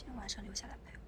今天晚上留下来陪我。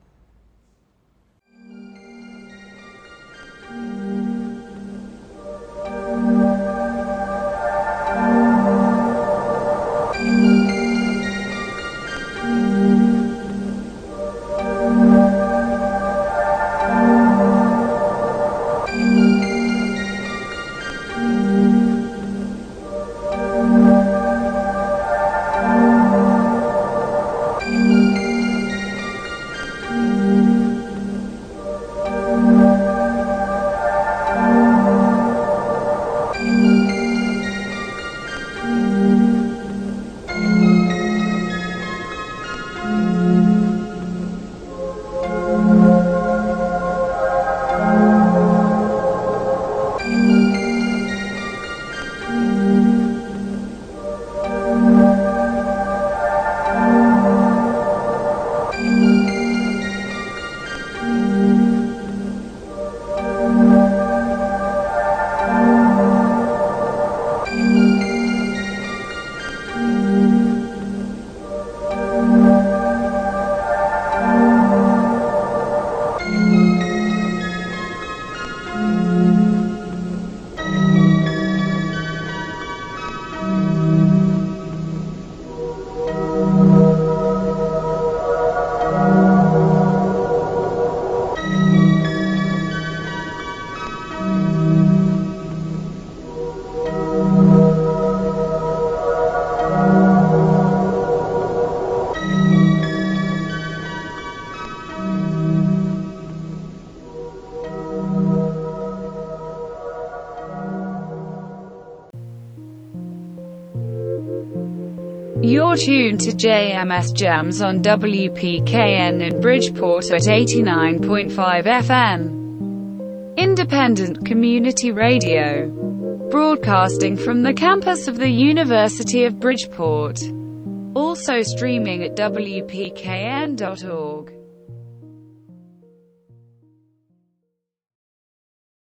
You're tuned to JMS Jams on WPKN in Bridgeport at 89.5 FM. Independent Community Radio. Broadcasting from the campus of the University of Bridgeport. Also streaming at WPKN.org.